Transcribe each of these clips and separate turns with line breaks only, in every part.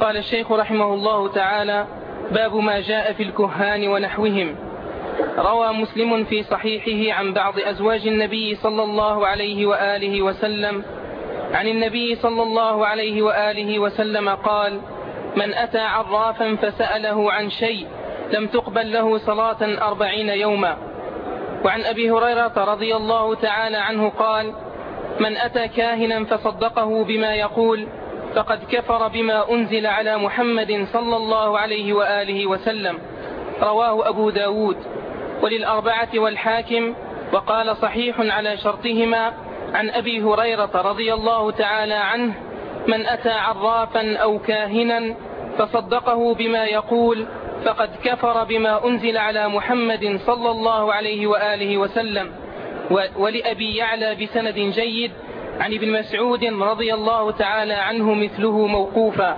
قال الشيخ رحمه الله تعالى باب ما جاء في الكهان ونحوهم. روى مسلم في صحيحه عن بعض أزواج النبي صلى الله عليه وآله وسلم. عن النبي صلى الله عليه وآله وسلم قال من أتى عرافا فسأله عن شيء لم تقبل له صلاة أربعين يوما وعن أبي هريرة رضي الله تعالى عنه قال من أتى كاهنا فصدقه بما يقول فقد كفر بما أنزل على محمد صلى الله عليه وآله وسلم. رواه أبو داود. وللأربعة والحاكم وقال صحيح على شرطهما عن أبي هريرة رضي الله تعالى عنه من أتى عرافا أو كاهنا فصدقه بما يقول فقد كفر بما أنزل على محمد صلى الله عليه وآله وسلم. ولأبي يعلى بسند جيد عن ابن مسعود رضي الله تعالى عنه مثله موقوفا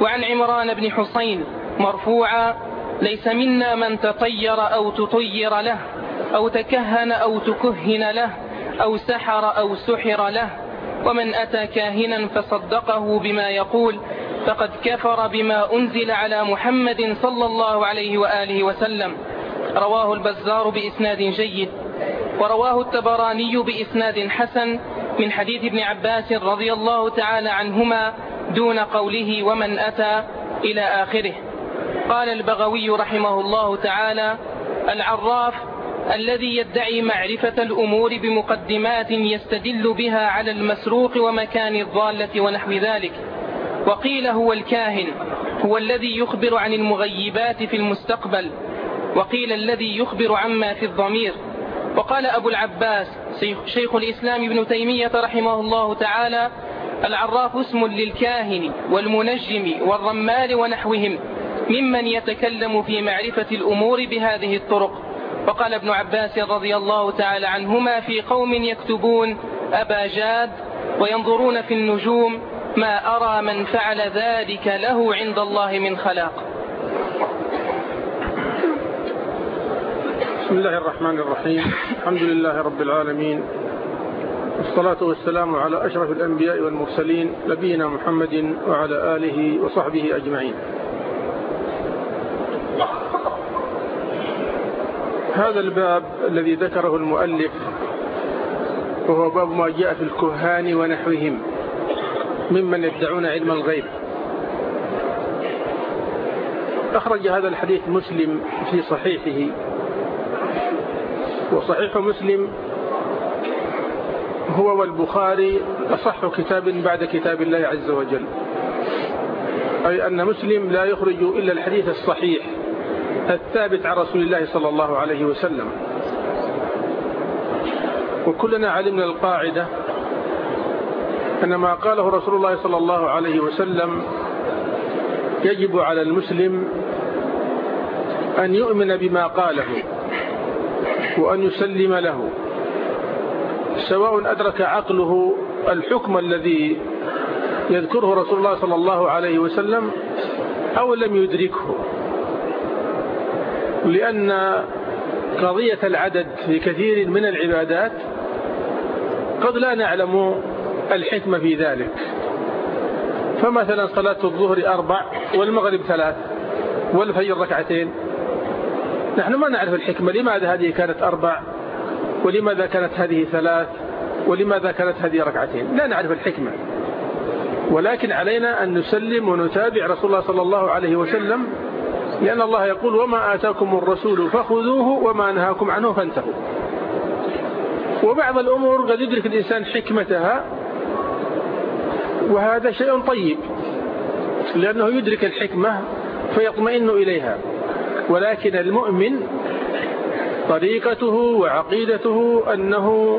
وعن عمران بن حسين مرفوعا ليس منا من تطير أو تطير له أو تكهن أو تكهن له أو سحر أو سحر له ومن أتى كاهنا فصدقه بما يقول فقد كفر بما أنزل على محمد صلى الله عليه وآله وسلم. رواه البزار بإسناد جيد ورواه التبراني بإسناد حسن من حديث ابن عباس رضي الله تعالى عنهما دون قوله ومن أتى إلى آخره. قال البغوي رحمه الله تعالى العراف الذي يدعي معرفة الأمور بمقدمات يستدل بها على المسروق ومكان الضالة ونحو ذلك. وقيل هو الكاهن هو الذي يخبر عن المغيبات في المستقبل وقيل الذي يخبر عما في الضمير. وقال أبو العباس شيخ الإسلام ابن تيمية رحمه الله تعالى العراف اسم للكاهن والمنجم والرمال ونحوهم ممن يتكلم في معرفة الأمور بهذه الطرق. وقال ابن عباس رضي الله تعالى عنهما في قوم يكتبون أبا جاد وينظرون في النجوم ما أرى من فعل ذلك له عند الله من خلاق.
بسم الله الرحمن الرحيم. الحمد لله رب العالمين. والصلاة والسلام على أشرف الأنبياء والمرسلين نبينا محمد وعلى آله وصحبه أجمعين. هذا الباب الذي ذكره المؤلف وهو باب ما جاء في الكهان ونحوهم ممن يدعون علم الغيب. أخرج هذا الحديث مسلم في صحيحه. وصحيح مسلم هو والبخاري أصح كتاب بعد كتاب الله عز وجل أي أن مسلم لا يخرج إلا الحديث الصحيح الثابت عن رسول الله صلى الله عليه وسلم. وكلنا علمنا القاعدة أن ما قاله رسول الله صلى الله عليه وسلم يجب على المسلم أن يؤمن بما قاله. وأن يسلم له. سواء أدرك عقله الحكم الذي يذكره رسول الله صلى الله عليه وسلم أو لم يدركه. لأن قضية العدد في كثير من العبادات قد لا نعلم الحكمة في ذلك. فمثلا صلاة الظهر أربع والمغرب ثلاث والفجر ركعتين. نحن ما نعرف الحكمة. لماذا هذه كانت أربع؟ ولماذا كانت هذه ثلاث؟ ولماذا كانت هذه ركعتين؟ لا نعرف الحكمة. ولكن علينا أن نسلم ونتابع رسول الله صلى الله عليه وسلم لأن الله يقول وما آتاكم الرسول فخذوه وما نهاكم عنه فانتهوا. وبعض الأمور قد يدرك الإنسان حكمتها وهذا شيء طيب لأنه يدرك الحكمة فيطمئن إليها. ولكن المؤمن طريقته وعقيدته أنه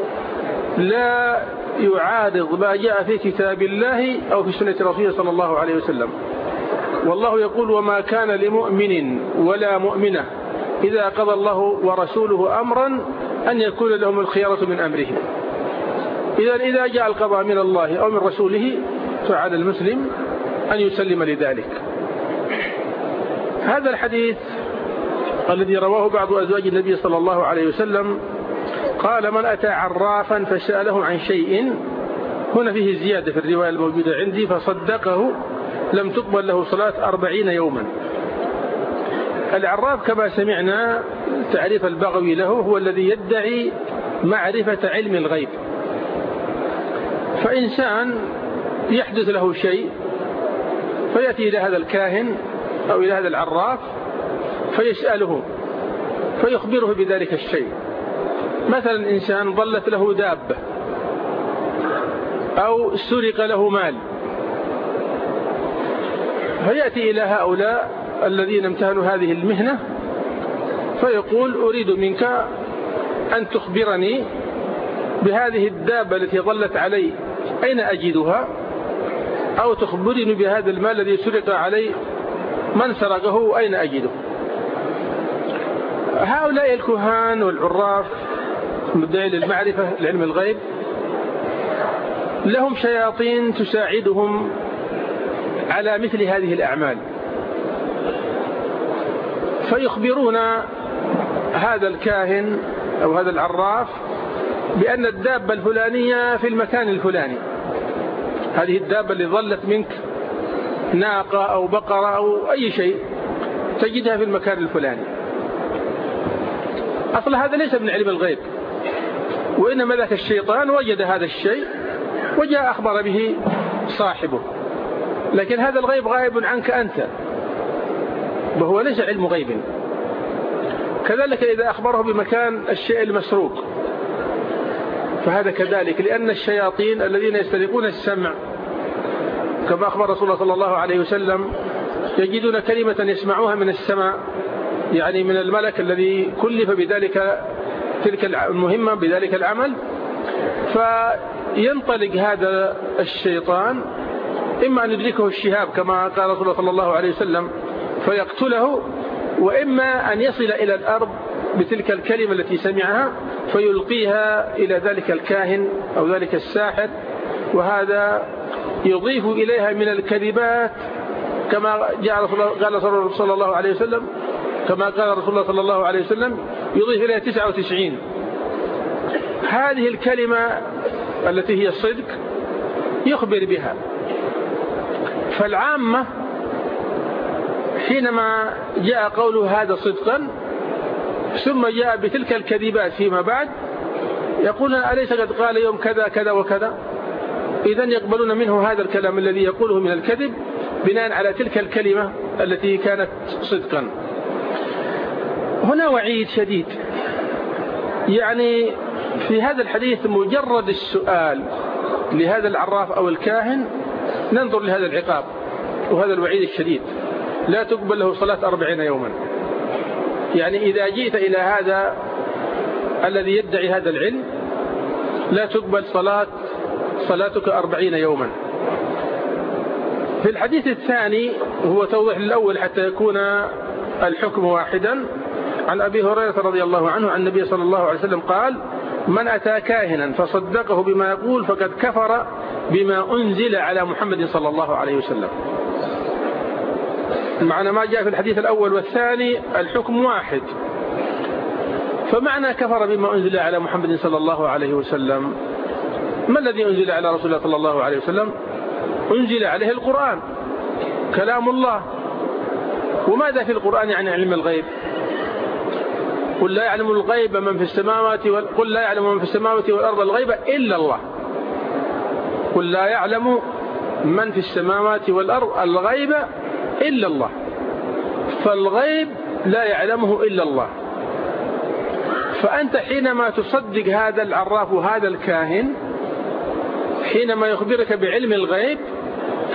لا يعارض ما جاء في كتاب الله أو في سنة رسوله صلى الله عليه وسلم. والله يقول وما كان لمؤمن ولا مؤمنة إذا قضى الله ورسوله أمرا أن يكون لهم الخيارة من أمرهم. إذا إذا جاء القضاء من الله أو من رسوله فعلى المسلم أن يسلم لذلك. هذا الحديث الذي رواه بعض أزواج النبي صلى الله عليه وسلم قال من أتى عرافا فسأله عن شيء هنا فيه زيادة في الرواية الموجودة عندي فصدقه لم تقبل له صلاة أربعين يوما. العراف كما سمعنا تعريف البغوي له هو الذي يدعي معرفة علم الغيب. فإنسان يحدث له شيء فيأتي إلى هذا الكاهن أو إلى هذا العراف فيسأله فيخبره بذلك الشيء. مثلا إنسان ضلت له دابة أو سرق له مال. فيأتي إلى هؤلاء الذين امتهنوا هذه المهنة فيقول أريد منك أن تخبرني بهذه الدابة التي ظلت علي أين أجدها؟ أو تخبرني بهذا المال الذي سرق علي من سرقه؟ أين أجده؟ هؤلاء الكهان والعراف مدعي للمعرفة لعلم الغيب لهم شياطين تساعدهم على مثل هذه الأعمال. فيخبرون هذا الكاهن أو هذا العراف بأن الدابة الفلانية في المكان الفلاني. هذه الدابة اللي ظلت منك ناقة أو بقرة أو أي شيء تجدها في المكان الفلاني. أصلا هذا ليس من علم الغيب وإنما ذاك الشيطان وجد هذا الشيء وجاء أخبر به صاحبه. لكن هذا الغيب غائب عنك أنت وهو ليس علم غيب. كذلك إذا أخبره بمكان الشيء المسروق فهذا كذلك لأن الشياطين الذين يسترقون السمع كما أخبر رسول الله صلى الله عليه وسلم يجدون كلمة يسمعوها من السماء يعني من الملك الذي كلف بذلك تلك المهمة بذلك العمل. فينطلق هذا الشيطان إما أن يدركه الشهاب كما قال رسول الله صلى الله عليه وسلم فيقتله وإما أن يصل إلى الأرض بتلك الكلمة التي سمعها فيلقيها إلى ذلك الكاهن أو ذلك الساحر وهذا يضيف إليها من الكذبات كما الله قال صلى الله عليه وسلم كما قال رسول الله صلى الله عليه وسلم يضيف إليها 99 هذه الكلمة التي هي الصدق يخبر بها. فالعامة حينما جاء قوله هذا صدقا ثم جاء بتلك الكذبات فيما بعد يقول أليس قد قال يوم كذا كذا وكذا؟ إذا يقبلون منه هذا الكلام الذي يقوله من الكذب بناء على تلك الكلمة التي كانت صدقا. هنا وعيد شديد. يعني في هذا الحديث مجرد السؤال لهذا العراف أو الكاهن ننظر لهذا العقاب وهذا الوعيد الشديد. لا تقبل له صلاة أربعين يوما. يعني إذا جئت إلى هذا الذي يدعي هذا العلم لا تقبل صلاة صلاتك أربعين يوما. في الحديث الثاني هو توضيح الأول حتى يكون الحكم واحدا. عن أبي هريرة رضي الله عنه عن النبي صلى الله عليه وسلم قال من أتى كاهنا فصدقه بما يقول فقد كفر بما أنزل على محمد صلى الله عليه وسلم. معنى ما جاء في الحديث الأول والثاني الحكم واحد. فمعنى كفر بما أنزل على محمد صلى الله عليه وسلم. ما الذي أنزل على رسول الله صلى الله عليه وسلم؟ أنزل عليه القرآن. كلام الله. وماذا في القرآن يعني علم الغيب؟ قل لا يعلم الغيب من في السماوات قل لا يعلم من في السماوات والأرض الغيب إلا الله. قل لا يعلم من في السماوات والأرض الغيب إلا الله. فالغيب لا يعلمه إلا الله. فأنت حينما تصدق هذا العراف وهذا الكاهن حينما يخبرك بعلم الغيب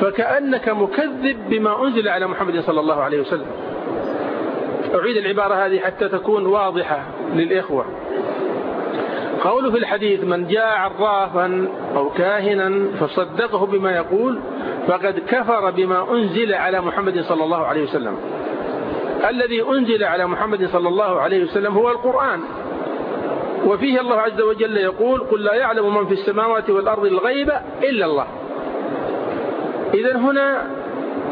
فكأنك مكذب بما أنزل على محمد صلى الله عليه وسلم. أعيد العبارة هذه حتى تكون واضحة للإخوة. قوله في الحديث من جاء عرافا أو كاهنا فصدقه بما يقول فقد كفر بما أنزل على محمد صلى الله عليه وسلم. الذي أنزل على محمد صلى الله عليه وسلم هو القرآن. وفيه الله عز وجل يقول قل لا يعلم من في السماوات والأرض الغيب إلا الله. إذا هنا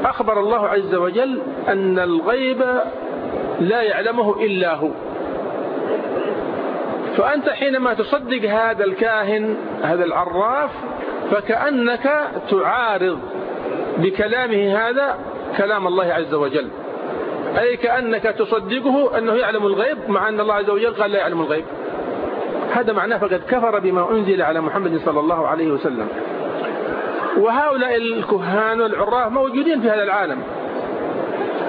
أخبر الله عز وجل أن الغيب لا يعلمه إلا هو. فأنت حينما تصدق هذا الكاهن هذا العراف فكأنك تعارض بكلامه هذا كلام الله عز وجل. أي كأنك تصدقه أنه يعلم الغيب مع أن الله عز وجل قال لا يعلم الغيب. هذا معناه فقد كفر بما أنزل على محمد صلى الله عليه وسلم. وهؤلاء الكهان والعراف موجودين في هذا العالم.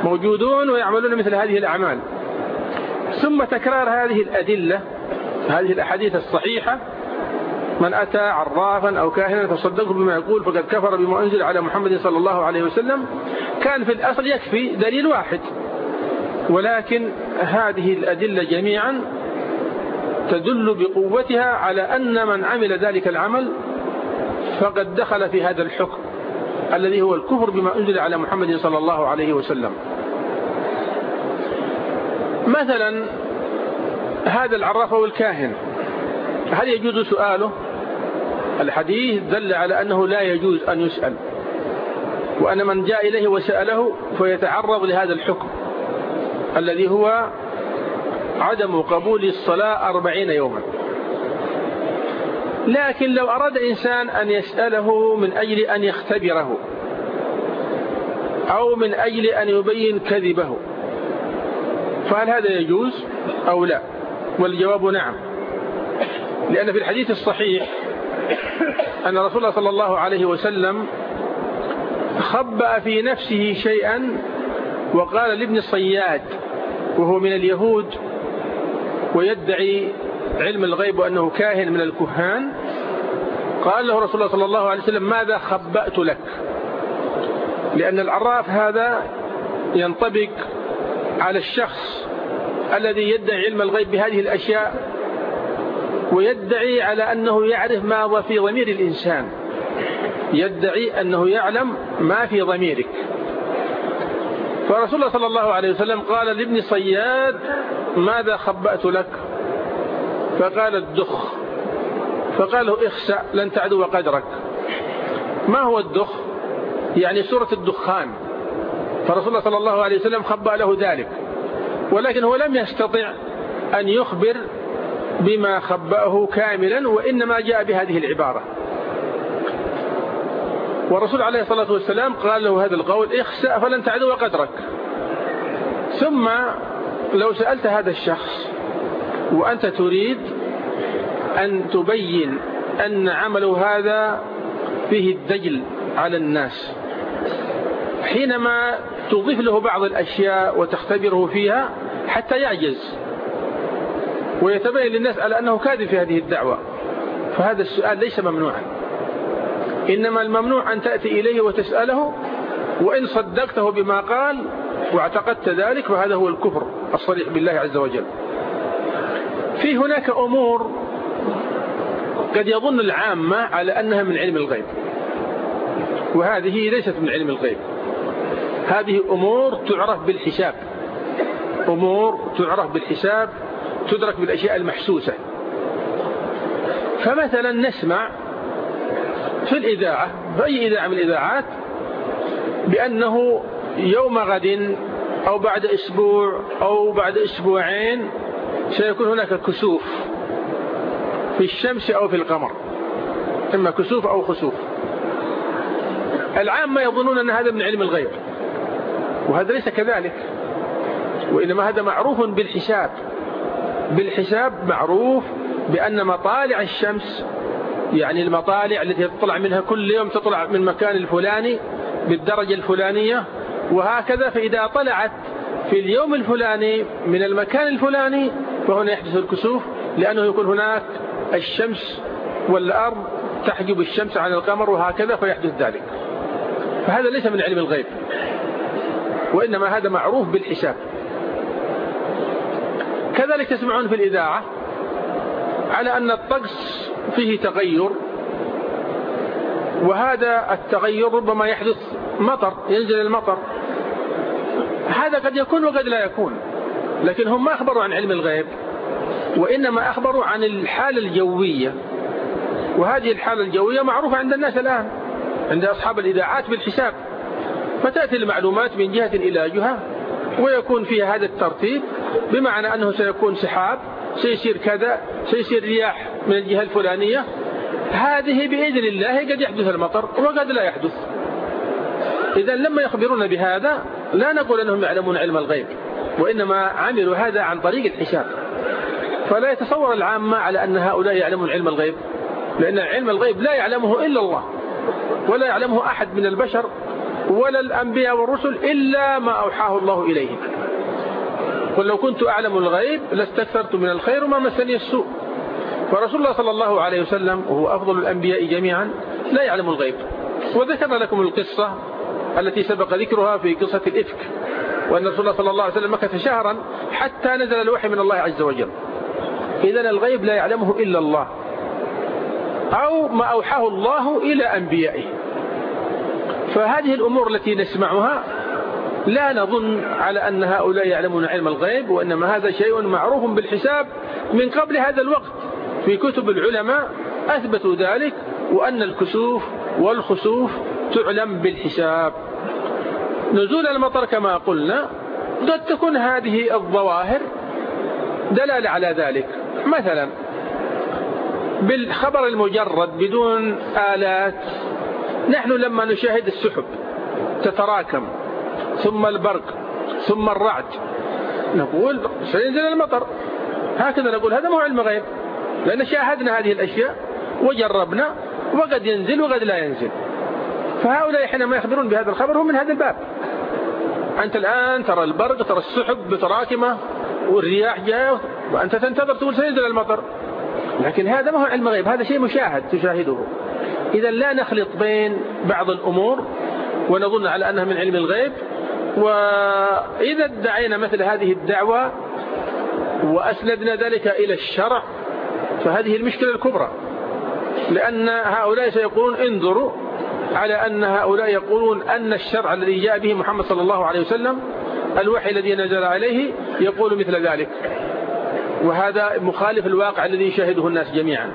موجودون ويعملون مثل هذه الأعمال. ثم تكرار هذه الأدلة هذه الأحاديث الصحيحة من أتى عرافا أو كاهنا فصدقه بما يقول فقد كفر بما أنزل على محمد صلى الله عليه وسلم. كان في الأصل يكفي دليل واحد ولكن هذه الأدلة جميعا تدل بقوتها على أن من عمل ذلك العمل فقد دخل في هذا الحكم. الذي هو الكفر بما أنزل على محمد صلى الله عليه وسلم. مثلا هذا العراف أو الكاهن. هل يجوز سؤاله؟ الحديث دل على أنه لا يجوز أن يسأل. وأن من جاء إليه وسأله فيتعرض لهذا الحكم الذي هو عدم قبول الصلاة أربعين يوما. لكن لو أراد إنسان أن يسأله من أجل أن يختبره أو من أجل أن يبين كذبه فهل هذا يجوز أو لا؟ والجواب نعم. لأن في الحديث الصحيح أن رسول الله صلى الله عليه وسلم خبأ في نفسه شيئا وقال لابن الصياد وهو من اليهود ويدعي علم الغيب وأنه كاهن من الكهان. قال له رسول الله صلى الله عليه وسلم ماذا خبأت لك؟ لأن العراف هذا ينطبق على الشخص الذي يدعي علم الغيب بهذه الأشياء ويدعي على أنه يعرف ما في ضمير الإنسان. يدعي أنه يعلم ما في ضميرك. فرسول الله صلى الله عليه وسلم قال لابن صياد ماذا خبأت لك؟ فقال الدخ. فقال له اخسأ لن تعدو قدرك. ما هو الدخ؟ يعني سورة الدخان. فرسول الله صلى الله عليه وسلم خبأ له ذلك. ولكن هو لم يستطع أن يخبر بما خبأه كاملا وإنما جاء بهذه العبارة. والرسول عليه الصلاة والسلام قال له هذا القول اخسأ فلن تعدو قدرك. ثم لو سألت هذا الشخص وأنت تريد أن تبين أن عمله هذا فيه الدجل على الناس حينما تضيف له بعض الأشياء وتختبره فيها حتى يعجز ويتبين للناس على أنه كاذب في هذه الدعوة. فهذا السؤال ليس ممنوعا. إنما الممنوع أن تأتي إليه وتسأله وإن صدقته بما قال واعتقدت ذلك فهذا هو الكفر الصريح بالله عز وجل. في هناك أمور قد يظن العامة على أنها من علم الغيب وهذه ليست من علم الغيب. هذه أمور تعرف بالحساب أمور تعرف بالحساب تدرك بالأشياء المحسوسة. فمثلا نسمع في الإذاعة في أي إذاعة من الإذاعات بأنه يوم غد أو بعد أسبوع أو بعد أسبوعين سيكون هناك كسوف في الشمس أو في القمر. إما كسوف أو خسوف. العامة يظنون أن هذا من علم الغيب. وهذا ليس كذلك. وإنما هذا معروف بالحساب. بالحساب معروف بأن مطالع الشمس يعني المطالع التي تطلع منها كل يوم تطلع من مكان الفلاني بالدرجة الفلانية وهكذا فإذا طلعت في اليوم الفلاني من المكان الفلاني فهنا يحدث الكسوف لأنه يكون هناك الشمس والأرض تحجب الشمس عن القمر وهكذا فيحدث ذلك. فهذا ليس من علم الغيب وإنما هذا معروف بالحساب. كذلك تسمعون في الإذاعة على أن الطقس فيه تغير وهذا التغير ربما يحدث مطر ينزل المطر. هذا قد يكون وقد لا يكون لكن هم ما أخبروا عن علم الغيب وإنما أخبروا عن الحالة الجوية. وهذه الحالة الجوية معروفة عند الناس الآن عند أصحاب الإذاعات بالحساب. فتأتي المعلومات من جهة إلى جهة ويكون فيها هذا الترتيب بمعنى أنه سيكون سحاب سيصير كذا سيصير رياح من الجهة الفلانية. هذه بإذن الله قد يحدث المطر وقد لا يحدث. إذا لما يخبرون بهذا لا نقول أنهم يعلمون علم الغيب وإنما عملوا هذا عن طريق الحساب. فلا يتصور العامة على أن هؤلاء يعلمون علم الغيب لأن علم الغيب لا يعلمه إلا الله ولا يعلمه أحد من البشر ولا الأنبياء والرسل إلا ما أوحاه الله إليهم. قل لو كنت أعلم الغيب لاستكثرت من الخير وما مسني السوء. ورسول الله صلى الله عليه وسلم وهو أفضل الأنبياء جميعا لا يعلم الغيب. وذكر لكم القصة التي سبق ذكرها في قصة الإفك وأن رسول الله صلى الله عليه وسلم مكث شهرا حتى نزل الوحي من الله عز وجل. إذن الغيب لا يعلمه إلا الله أو ما أوحاه الله إلى أنبيائه. فهذه الأمور التي نسمعها لا نظن على أن هؤلاء يعلمون علم الغيب وإنما هذا شيء معروف بالحساب من قبل هذا الوقت. في كتب العلماء أثبتوا ذلك وأن الكسوف والخسوف تعلم بالحساب. نزول المطر كما قلنا قد تكون هذه الظواهر دلالة على ذلك. مثلا بالخبر المجرد بدون آلات نحن لما نشاهد السحب تتراكم. ثم البرق ثم الرعد. نقول سينزل المطر. هكذا نقول هذا مو علم غيب لأن شاهدنا هذه الأشياء وجربنا وقد ينزل وقد لا ينزل. فهؤلاء حينما يخبرون بهذا الخبر هم من هذا الباب. أنت الآن ترى البرق ترى السحب متراكمة والرياح جاء وأنت تنتظر تقول سينزل المطر. لكن هذا ما هو علم غيب هذا شيء مشاهد تشاهده. إذا لا نخلط بين بعض الأمور ونظن على أنها من علم الغيب وإذا ادعينا مثل هذه الدعوة وأسندنا ذلك إلى الشرع فهذه المشكلة الكبرى. لأن هؤلاء سيقولون انظروا على أن هؤلاء يقولون أن الشرع الذي جاء به محمد صلى الله عليه وسلم الوحي الذي نزل عليه يقول مثل ذلك. وهذا مخالف الواقع الذي يشاهده الناس جميعا.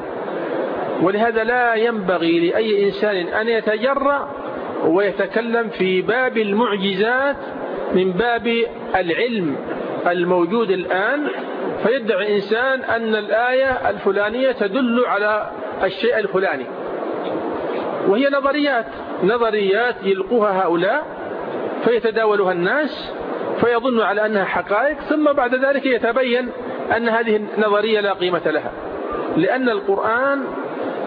ولهذا لا ينبغي لأي إنسان أن يتجرأ ويتكلم في باب المعجزات من باب العلم الموجود الآن فيدعي إنسان أن الآية الفلانية تدل على الشيء الفلاني. وهي نظريات نظريات يلقوها هؤلاء فيتداولها الناس فيظن على أنها حقائق ثم بعد ذلك يتبين أن هذه النظرية لا قيمة لها. لأن القرآن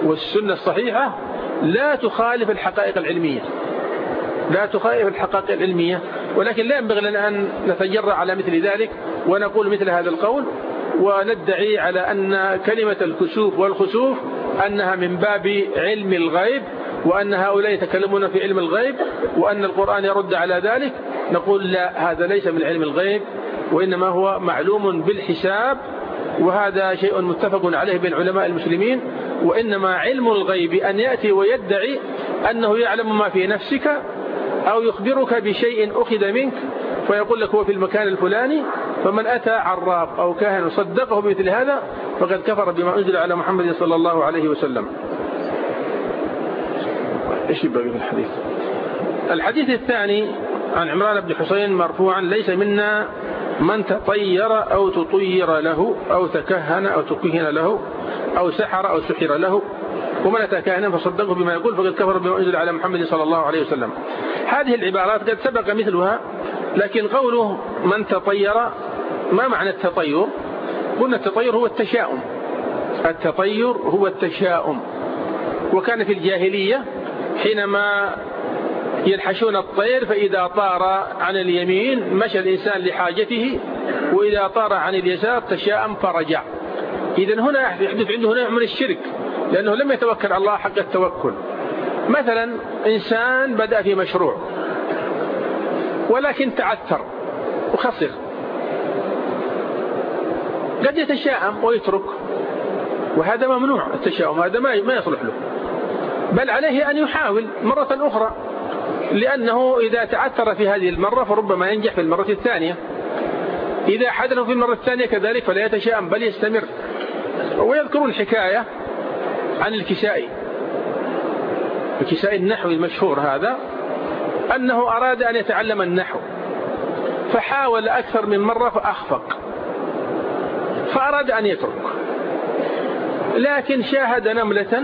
والسنة الصحيحة لا تخالف الحقائق العلمية. لا تخالف الحقائق العلمية ولكن لا ينبغي لنا أن نتجرأ على مثل ذلك ونقول مثل هذا القول وندعي على أن كلمة الكسوف والخسوف أنها من باب علم الغيب وأن هؤلاء يتكلمون في علم الغيب وأن القرآن يرد على ذلك. نقول لا هذا ليس من علم الغيب وإنما هو معلوم بالحساب وهذا شيء متفق عليه بين علماء المسلمين. وإنما علم الغيب أن يأتي ويدعي أنه يعلم ما في نفسك أو يخبرك بشيء أخذ منك فيقول لك هو في المكان الفلاني فمن أتى عراف أو كاهن صدقه بمثل هذا فقد كفر بما أنزل على محمد صلى الله عليه وسلم. إيش يبقى الحديث؟ الحديث الثاني عن عمران بن حسين مرفوعا ليس منا من تطير أو تطير له أو تكهن أو تكهن له أو سحر أو سحر له. ومن أتى كاهنا فصدقه بما يقول فقد كفر بما أنزل على محمد صلى الله عليه وسلم. هذه العبارات قد سبق مثلها لكن قوله من تطير ما معنى التطير؟ قلنا التطير هو التشاؤم. التطير هو التشاؤم. وكان في الجاهلية حينما ينحشون الطير فإذا طار عن اليمين مشى الإنسان لحاجته وإذا طار عن اليسار تشاءم فرجع. إذا هنا يحدث عنده نوع من الشرك. لأنه لم يتوكل على الله حق التوكل. مثلا إنسان بدأ في مشروع ولكن تعثر وخسر. قد يتشاءم ويترك وهذا ممنوع التشاؤم هذا ما يصلح له. بل عليه أن يحاول مرة أخرى لأنه إذا تعثر في هذه المرة فربما ينجح في المرة الثانية. إذا حدث في المرة الثانية كذلك فلا يتشاءم بل يستمر. ويذكرون الحكاية عن الكسائي. الكسائي النحوي المشهور هذا أنه أراد أن يتعلم النحو فحاول أكثر من مرة فأخفق فأراد أن يترك. لكن شاهد نملة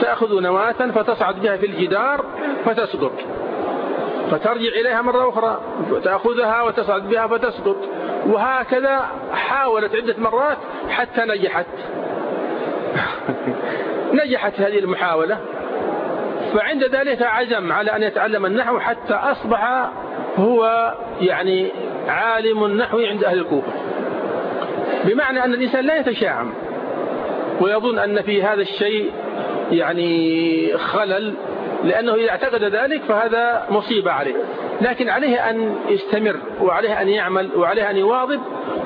تأخذ نواة فتصعد بها في الجدار فتسقط فترجع إليها مرة أخرى تأخذها وتصعد بها فتسقط وهكذا حاولت عدة مرات حتى نجحت. نجحت هذه المحاولة فعند ذلك عزم على أن يتعلم النحو حتى أصبح هو يعني عالم النحو عند أهل الكوفة. بمعنى أن الإنسان لا يتشاعم ويظن أن في هذا الشيء يعني خلل لأنه إذا اعتقد ذلك فهذا مصيبة عليه. لكن عليه أن يستمر وعليه أن يعمل وعليه أن يواظب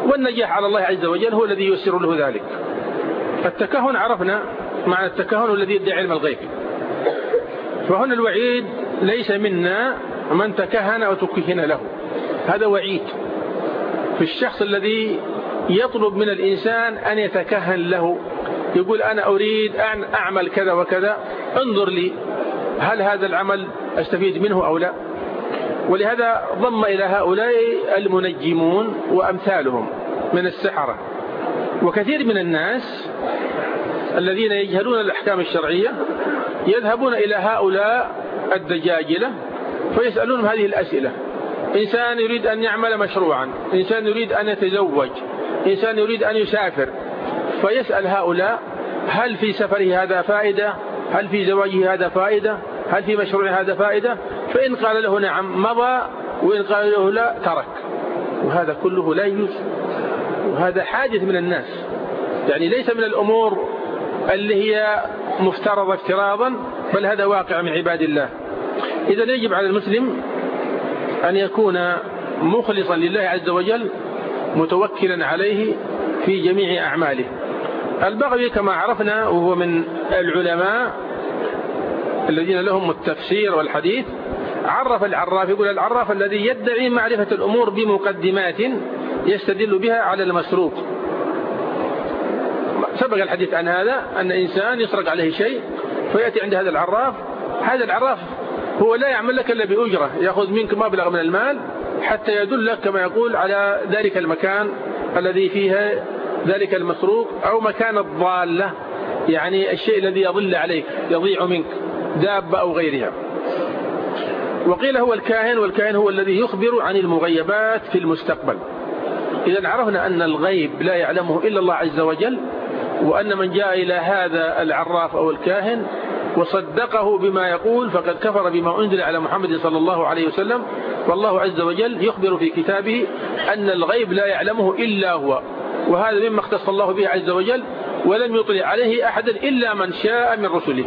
والنجاح على الله عز وجل هو الذي ييسر له ذلك. التكهن عرفنا معنى التكهن الذي يدعي علم الغيب. فهنا الوعيد ليس منا من تكهن أو تكهن له. هذا وعيد. في الشخص الذي يطلب من الإنسان أن يتكهن له. يقول أنا أريد أن أعمل كذا وكذا. انظر لي هل هذا العمل أستفيد منه أو لا؟ ولهذا ضم إلى هؤلاء المنجمون وأمثالهم من السحرة. وكثير من الناس الذين يجهلون الأحكام الشرعية يذهبون إلى هؤلاء الدجاجلة فيسألونهم هذه الأسئلة. إنسان يريد أن يعمل مشروعا إنسان يريد أن يتزوج إنسان يريد أن يسافر فيسأل هؤلاء هل في سفره هذا فائدة؟ هل في زواجه هذا فائدة؟ هل في مشروع هذا فائدة؟ فإن قال له نعم مضى وإن قال له لا ترك. وهذا كله لا يجوز. وهذا حاجة من الناس. يعني ليس من الأمور اللي هي مفترضة افتراضا بل هذا واقع من عباد الله. إذا يجب على المسلم أن يكون مخلصا لله عز وجل متوكلا عليه في جميع أعماله. البغوي كما عرفنا وهو من العلماء الذين لهم التفسير والحديث عرف العراف يقول العراف الذي يدعي معرفة الأمور بمقدمات يستدل بها على المسروق. سبق الحديث عن هذا أن إنسان يسرق عليه شيء فيأتي عند هذا العراف. هذا العراف هو لا يعمل لك إلا بأجرة يأخذ منك مبلغ من المال حتى يدلك كما يقول على ذلك المكان الذي فيه ذلك المسروق أو مكان الضالة يعني الشيء الذي يضل عليك يضيع منك دابة أو غيرها. وقيل هو الكاهن والكاهن هو الذي يخبر عن المغيبات في المستقبل. إذا عرفنا أن الغيب لا يعلمه إلا الله عز وجل وأن من جاء إلى هذا العراف أو الكاهن وصدقه بما يقول فقد كفر بما أنزل على محمد صلى الله عليه وسلم والله عز وجل يخبر في كتابه أن الغيب لا يعلمه إلا هو وهذا مما اختص الله به عز وجل ولم يطلع عليه أحدا إلا من شاء من رسله.